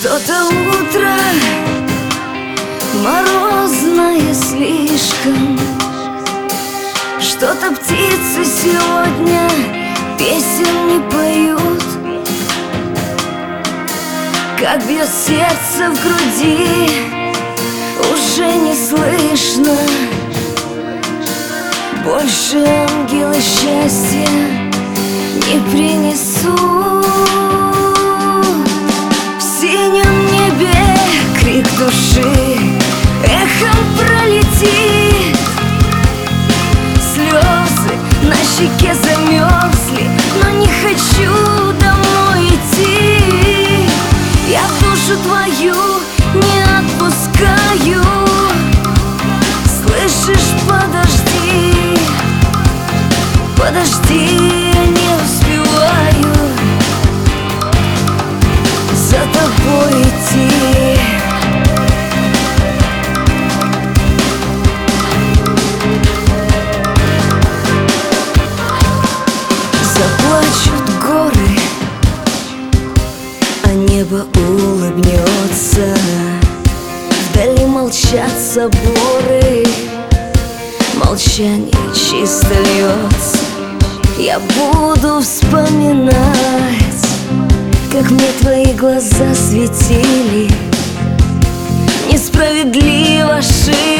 Что-то утро морозное слишком. Что-то птицы сегодня песен не поют. Как бьет сердце в груди, уже не слышно. Больше ангелы счастья не принесут щеке замерзли небо улыбнется Вдали молчат соборы Молчание чисто льется. Я буду вспоминать Как мне твои глаза светили. Несправедливо шины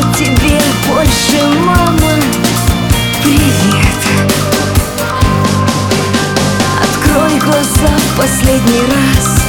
Скажет тебе больше мама? Привет. Открой глаза в последний раз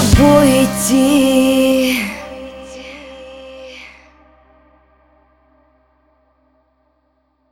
тобой идти.